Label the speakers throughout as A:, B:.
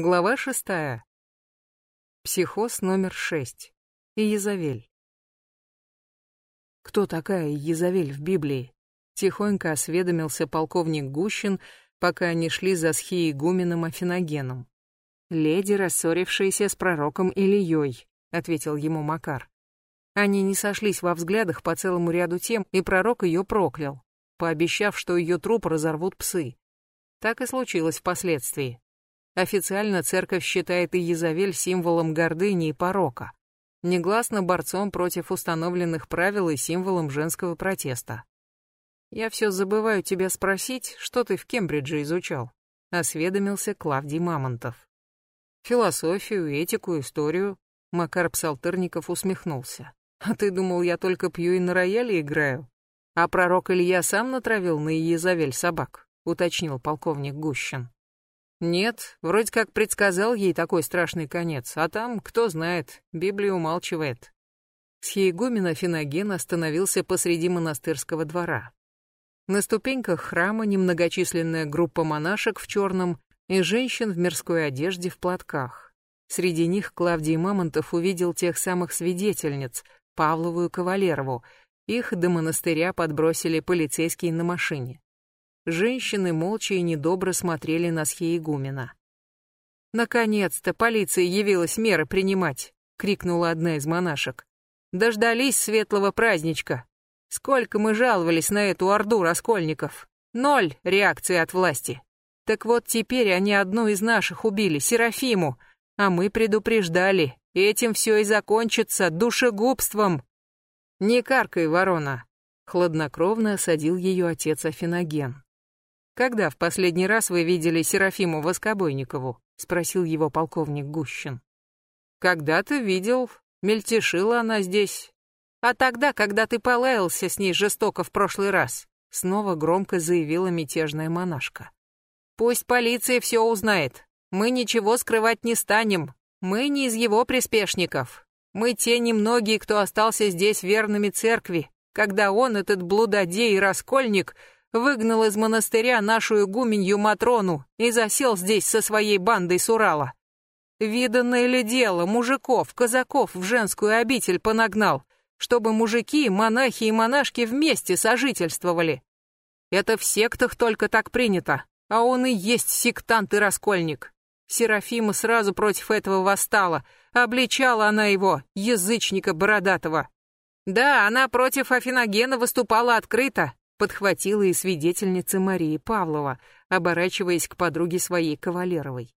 A: Глава шестая. Психоз номер шесть. Иезавель. Кто такая Иезавель в Библии? Тихонько осведомился полковник Гущин, пока они шли за схиегуменом Афиногеном. «Леди, рассорившаяся с пророком Ильей», — ответил ему Макар. Они не сошлись во взглядах по целому ряду тем, и пророк ее проклял, пообещав, что ее труп разорвут псы. Так и случилось впоследствии. Официально церковь считает Иезавель символом гордыни и порока, негласно борцом против установленных правил и символом женского протеста. «Я все забываю тебя спросить, что ты в Кембридже изучал?» — осведомился Клавдий Мамонтов. «Философию, этику, историю», — Макар Псалтырников усмехнулся. «А ты думал, я только пью и на рояле играю? А пророк Илья сам натравил на Иезавель собак?» — уточнил полковник Гущин. Нет, вроде как предсказал ей такой страшный конец, а там, кто знает, Библия умалчивает. Схиегумен Афиноген остановился посреди монастырского двора. На ступеньках храма немногочисленная группа монашек в черном и женщин в мирской одежде в платках. Среди них Клавдий Мамонтов увидел тех самых свидетельниц, Павлову и Кавалерову. Их до монастыря подбросили полицейские на машине. Женщины молча и недобро смотрели на схиегумена. «Наконец-то полиция явилась меры принимать!» — крикнула одна из монашек. «Дождались светлого праздничка! Сколько мы жаловались на эту орду раскольников! Ноль реакции от власти! Так вот теперь они одну из наших убили, Серафиму, а мы предупреждали, этим все и закончится душегубством!» «Не каркай, ворона!» — хладнокровно осадил ее отец Афиноген. «Когда в последний раз вы видели Серафиму Воскобойникову?» — спросил его полковник Гущин. «Когда-то видел. Мельтешила она здесь. А тогда, когда ты полаялся с ней жестоко в прошлый раз», — снова громко заявила мятежная монашка. «Пусть полиция все узнает. Мы ничего скрывать не станем. Мы не из его приспешников. Мы те немногие, кто остался здесь верными церкви, когда он, этот блудодей и раскольник, — выгнал из монастыря нашу игуменью Матрону и засел здесь со своей бандой с Урала. Виданное ли дело, мужиков, казаков в женскую обитель понагнал, чтобы мужики, монахи и монашки вместе сожительствовали. Это в сектах только так принято, а он и есть сектант и раскольник. Серафима сразу против этого восстала, обличала она его, язычника бородатого. Да, она против Афиногена выступала открыто, подхватила и свидетельница Марии Павлова, оборачиваясь к подруге своей Кавалеровой.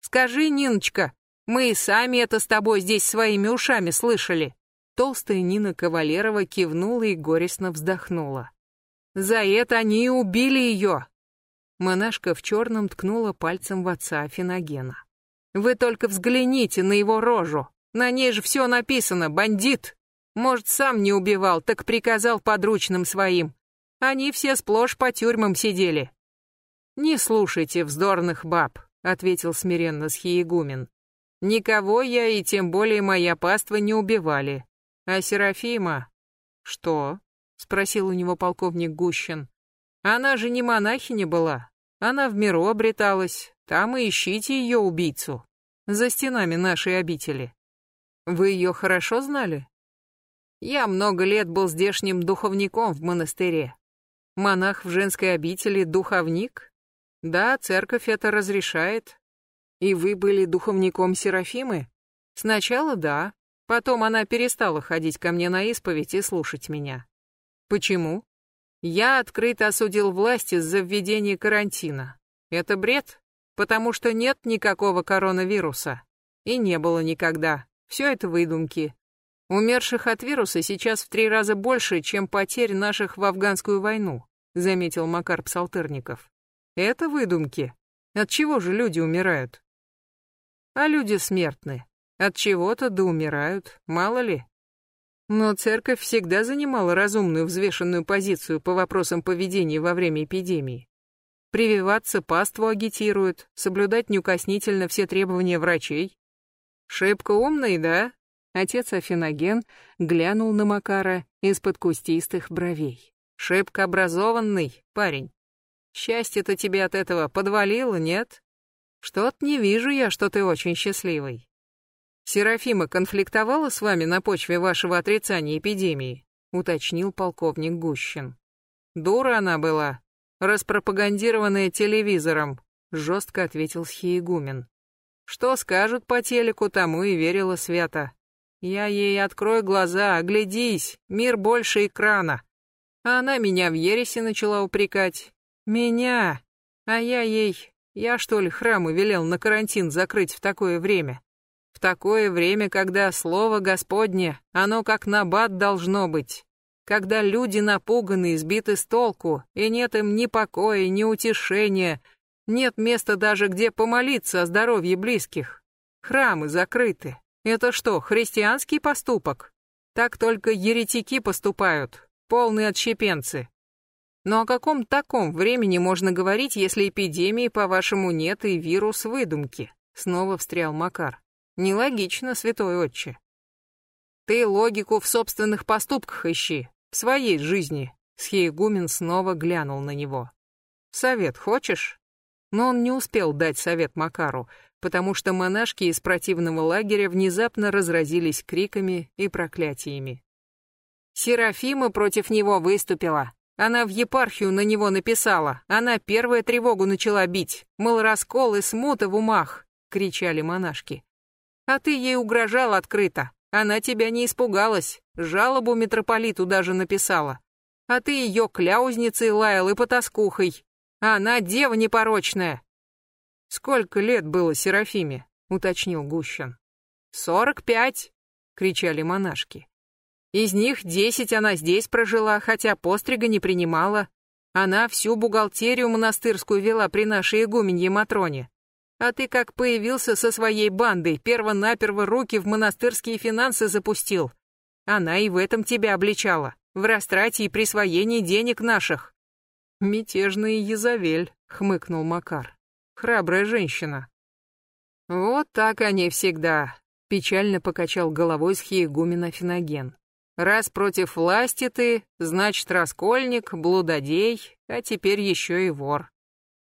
A: «Скажи, Ниночка, мы и сами это с тобой здесь своими ушами слышали». Толстая Нина Кавалерова кивнула и горестно вздохнула. «За это они и убили ее!» Монашка в черном ткнула пальцем в отца Афиногена. «Вы только взгляните на его рожу! На ней же все написано, бандит! Может, сам не убивал, так приказал подручным своим. Они все сплошь по тюрьмам сидели. Не слушайте вздорных баб, ответил смиренно схиегумен. Никого я и тем более моя паства не убивали. А Серафима... Что? Спросил у него полковник Гущин. Она же не монахиня была. Она в миру обреталась. Там и ищите ее убийцу. За стенами нашей обители. Вы ее хорошо знали? Я много лет был здешним духовником в монастыре. Монах в женской обители — духовник? Да, церковь это разрешает. И вы были духовником Серафимы? Сначала да, потом она перестала ходить ко мне на исповедь и слушать меня. Почему? Я открыто осудил власти за введение карантина. Это бред, потому что нет никакого коронавируса. И не было никогда. Все это выдумки. Умерших от вируса сейчас в три раза больше, чем потерь наших в афганскую войну заметил Макар Псалтырников. Это выдумки. От чего же люди умирают? А люди смертны. От чего-то да умирают, мало ли. Но церковь всегда занимала разумную взвешенную позицию по вопросам поведения во время эпидемии. Прививаться паству агитируют, соблюдать неукоснительно все требования врачей. Шибко умный, да? Отец Афиноген глянул на Макара из-под кустистых бровей. Шибко образованный парень. Счастье-то тебе от этого подвалило, нет? Что-то не вижу я, что ты очень счастливый. Серафима конфликтовала с вами на почве вашего отрицания эпидемии, уточнил полковник Гущин. Дура она была, распропагандированная телевизором, жестко ответил Схиегумен. Что скажут по телеку, тому и верила свято. Я ей открою глаза, оглядись, мир больше экрана. А она меня в ересе начала упрекать. Меня! А я ей... Я, что ли, храмы велел на карантин закрыть в такое время? В такое время, когда слово Господне, оно как набат должно быть. Когда люди напуганы и сбиты с толку, и нет им ни покоя, ни утешения, нет места даже, где помолиться о здоровье близких. Храмы закрыты. Это что, христианский поступок? Так только еретики поступают, полные отщепенцы. Но о каком таком времени можно говорить, если эпидемии, по-вашему, нет и вирус выдумки? Снова встрял Макар. Нелогично, святой отче. Ты логику в собственных поступках ищи, в своей жизни. Схиегумен снова глянул на него. Совет хочешь? Но он не успел дать совет Макару, потому что монашки из противного лагеря внезапно разразились криками и проклятиями. Серафима против него выступила. Она в епархию на него написала. Она первая тревогу начала бить. Мол, раскол и смута в умах, кричали монашки. А ты ей угрожал открыто. Она тебя не испугалась. Жалобу митрополиту даже написала. А ты ее кляузницей лаял и потаскухой. Она дева непорочная. Сколько лет было Серафиме? уточнил Гущин. Сорок пять, кричали монашки. Из них десять она здесь прожила, хотя пострига не принимала. Она всю бухгалтерию монастырскую вела при нашей игуменье Матроне. А ты как появился со своей бандой, перво-наперво руки в монастырские финансы запустил. Она и в этом тебя обличала, в растрате и присвоении денег наших. «Мятежная Езавель», — хмыкнул Макар. «Храбрая женщина». «Вот так они всегда», — печально покачал головой схиегумен Афиноген. «Раз против власти ты, значит, раскольник, блудодей, а теперь еще и вор.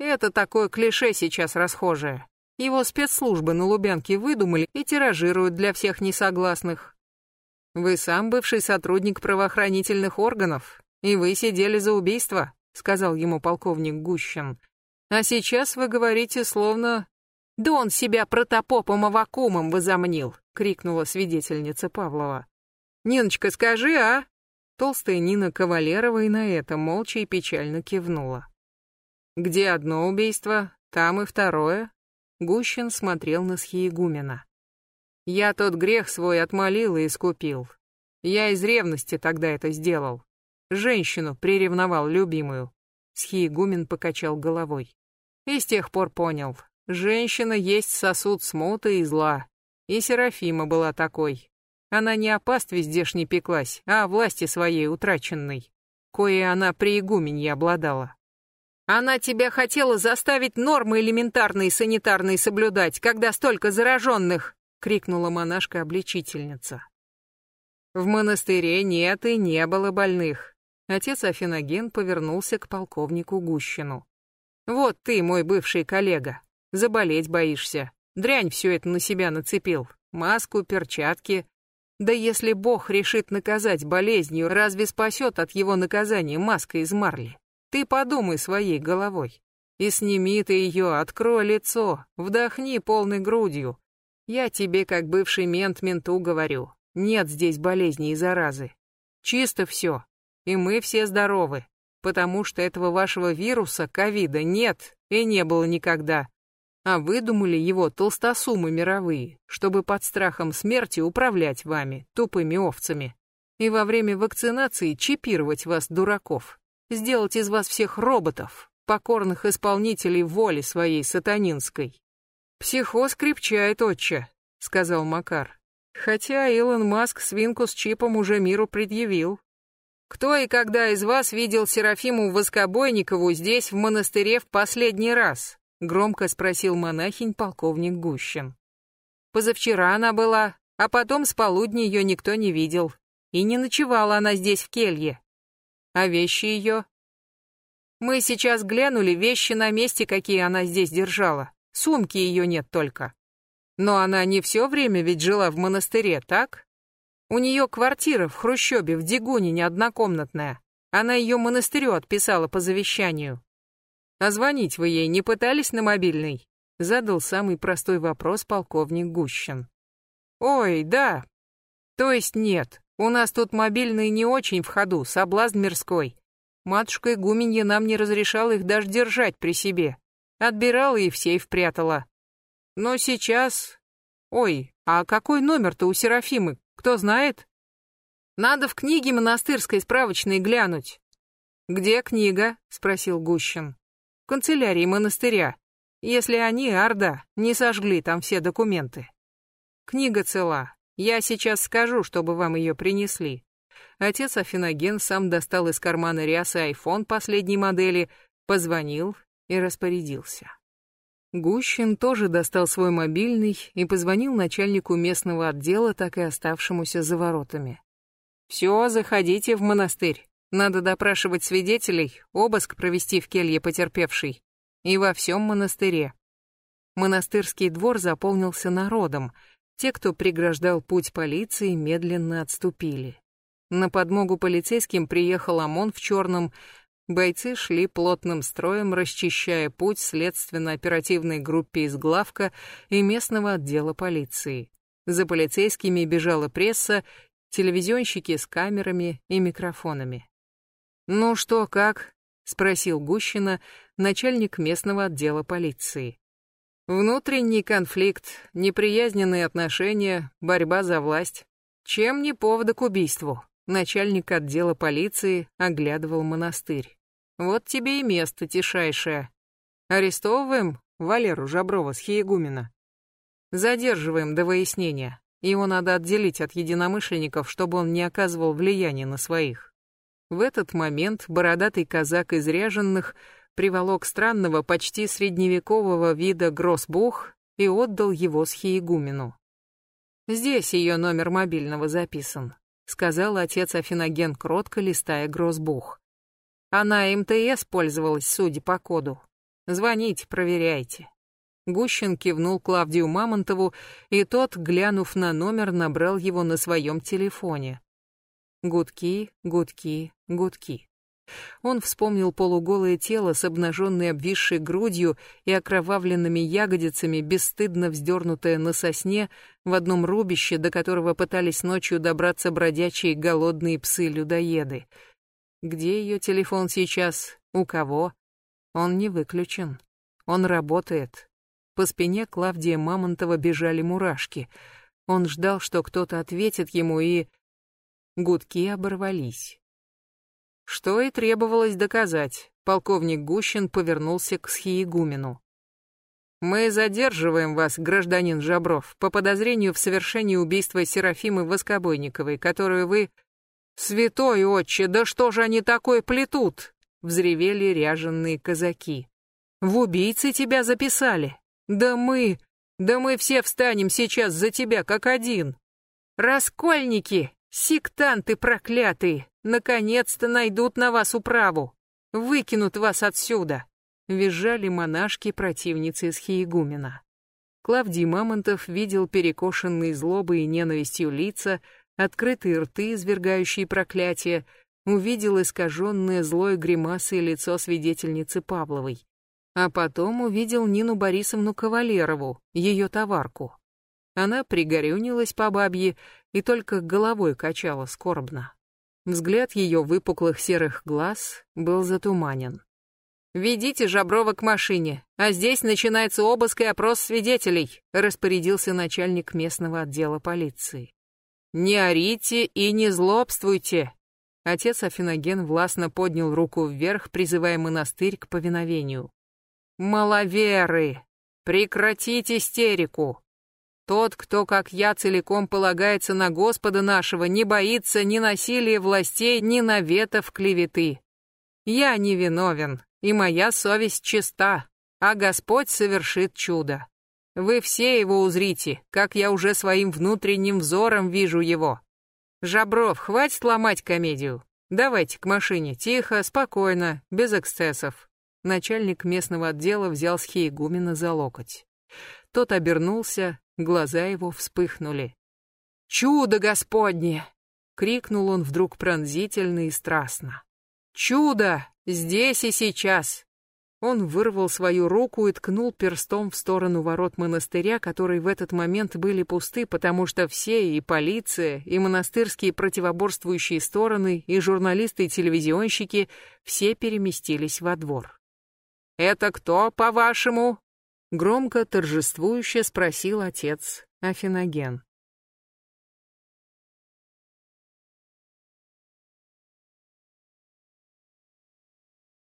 A: Это такое клише сейчас расхожее. Его спецслужбы на Лубянке выдумали и тиражируют для всех несогласных. Вы сам бывший сотрудник правоохранительных органов, и вы сидели за убийство сказал ему полковник Гущин. А сейчас вы говорите словно... Да он себя протопопом Авакумом возомнил, крикнула свидетельница Павлова. Ниночка, скажи, а? Толстая Нина Кавалерова и на это молча и печально кивнула. Где одно убийство, там и второе. Гущин смотрел на Схиегумена. Я тот грех свой отмолил и искупил. Я из ревности тогда это сделал. Женщину приревновал любимую. Схиегумен покачал головой. И с тех пор понял. Женщина есть сосуд смуты и зла. И Серафима была такой. Она не о пастве здешней пеклась, а о власти своей утраченной, кое она при игуменье обладала. Она тебя хотела заставить нормы элементарные санитарные соблюдать, когда столько зараженных, крикнула монашка-обличительница. В монастыре нет и не было больных. Отец Афиноген повернулся к полковнику Гущину. «Вот ты, мой бывший коллега, заболеть боишься. Дрянь все это на себя нацепил. Маску, перчатки. Да если Бог решит наказать болезнью, разве спасет от его наказания маска из марли? Ты подумай своей головой. И сними ты ее, открой лицо, вдохни полной грудью. Я тебе, как бывший мент менту, говорю, нет здесь болезни и заразы. Чисто все, и мы все здоровы, потому что этого вашего вируса, ковида, нет и не было никогда. А выдумали его толстосумы мировые, чтобы под страхом смерти управлять вами, тупыми овцами. И во время вакцинации чипировать вас, дураков. Сделать из вас всех роботов, покорных исполнителей воли своей сатанинской. «Психоз крепчает, отче», — сказал Макар. Хотя Илон Маск свинку с чипом уже миру предъявил. Кто и когда из вас видел Серафиму Воскобойникову здесь, в монастыре, в последний раз? Громко спросил монахинь полковник Гущин. Позавчера она была, а потом с полудня ее никто не видел. И не ночевала она здесь в келье. А вещи ее? Мы сейчас глянули, вещи на месте, какие она здесь держала. Сумки ее нет только. Но она не все время ведь жила в монастыре, так? У нее квартира в Хрущебе, в Дегунине, однокомнатная. Она ее монастырю отписала по завещанию. А звонить вы ей не пытались на мобильный? Задал самый простой вопрос полковник Гущин. Ой, да. То есть нет, у нас тут мобильный не очень в ходу, соблазн мирской. Матушка игуменья нам не разрешала их даже держать при себе. Отбирала и в сейф прятала. Но сейчас... Ой, а какой номер-то у Серафимы, кто знает? Надо в книге монастырской справочной глянуть. Где книга? Спросил Гущин канцелярии монастыря, если они, Орда, не сожгли там все документы. Книга цела. Я сейчас скажу, чтобы вам ее принесли. Отец Афиноген сам достал из кармана рясы айфон последней модели, позвонил и распорядился. Гущин тоже достал свой мобильный и позвонил начальнику местного отдела, так и оставшемуся за воротами. «Все, заходите в монастырь. Надо допрашивать свидетелей, обыск провести в келье потерпевшей. И во всем монастыре. Монастырский двор заполнился народом. Те, кто преграждал путь полиции, медленно отступили. На подмогу полицейским приехал ОМОН в черном. Бойцы шли плотным строем, расчищая путь следственно-оперативной группе из главка и местного отдела полиции. За полицейскими бежала пресса, телевизионщики с камерами и микрофонами. «Ну что, как?» — спросил Гущина, начальник местного отдела полиции. «Внутренний конфликт, неприязненные отношения, борьба за власть. Чем не повод к убийству?» Начальник отдела полиции оглядывал монастырь. «Вот тебе и место тишайшее. Арестовываем Валеру Жаброва с Хиегумена. Задерживаем до выяснения. Его надо отделить от единомышленников, чтобы он не оказывал влияния на своих. В этот момент бородатый казак из ряженных приволок странного, почти средневекового вида гроссбух и отдал его схиегумену. «Здесь ее номер мобильного записан», — сказал отец Афиноген кротко, листая гроссбух. «Она МТС пользовалась, судя по коду. Звоните, проверяйте». Гущин кивнул Клавдию Мамонтову, и тот, глянув на номер, набрал его на своем телефоне. Гудки, гудки, гудки. Он вспомнил полуголое тело с обнаженной обвисшей грудью и окровавленными ягодицами, бесстыдно вздернутое на сосне в одном рубище, до которого пытались ночью добраться бродячие голодные псы-людоеды. Где ее телефон сейчас? У кого? Он не выключен. Он работает. По спине Клавдия Мамонтова бежали мурашки. Он ждал, что кто-то ответит ему, и Гудки оборвались. Что и требовалось доказать, полковник Гущин повернулся к схиегумену. «Мы задерживаем вас, гражданин Жабров, по подозрению в совершении убийства Серафимы Воскобойниковой, которую вы...» «Святой отче, да что же они такое плетут?» — взревели ряженные казаки. «В убийцы тебя записали. Да мы... Да мы все встанем сейчас за тебя, как один. Раскольники, Сектанты проклятые, наконец-то найдут на вас управу. Выкинут вас отсюда. Визжали монашки противницы Схиегумена. Клавдий Мамонтов видел перекошенные злобой и ненавистью лица, открытые рты, извергающие проклятия, увидел искаженное злой гримасой лицо свидетельницы Павловой. А потом увидел Нину Борисовну Кавалерову, ее товарку. Она пригорюнилась по бабье и только головой качала скорбно. Взгляд ее выпуклых серых глаз был затуманен. «Ведите Жаброва к машине, а здесь начинается обыск и опрос свидетелей», распорядился начальник местного отдела полиции. «Не орите и не злобствуйте!» Отец Афиноген властно поднял руку вверх, призывая монастырь к повиновению. «Маловеры! Прекратите истерику! Тот, кто, как я, целиком полагается на Господа нашего, не боится ни насилия властей, ни наветов клеветы. Я не виновен, и моя совесть чиста, а Господь совершит чудо. Вы все его узрите, как я уже своим внутренним взором вижу его. Жабров, хватит ломать комедию. Давайте к машине, тихо, спокойно, без эксцессов. Начальник местного отдела взял Схиегумена за локоть. Тот обернулся, глаза его вспыхнули. «Чудо Господне!» — крикнул он вдруг пронзительно и страстно. «Чудо! Здесь и сейчас!» Он вырвал свою руку и ткнул перстом в сторону ворот монастыря, которые в этот момент были пусты, потому что все, и полиция, и монастырские противоборствующие стороны, и журналисты и телевизионщики, все переместились во двор. «Это кто, по-вашему?» Громко, торжествующе спросил отец Афиноген.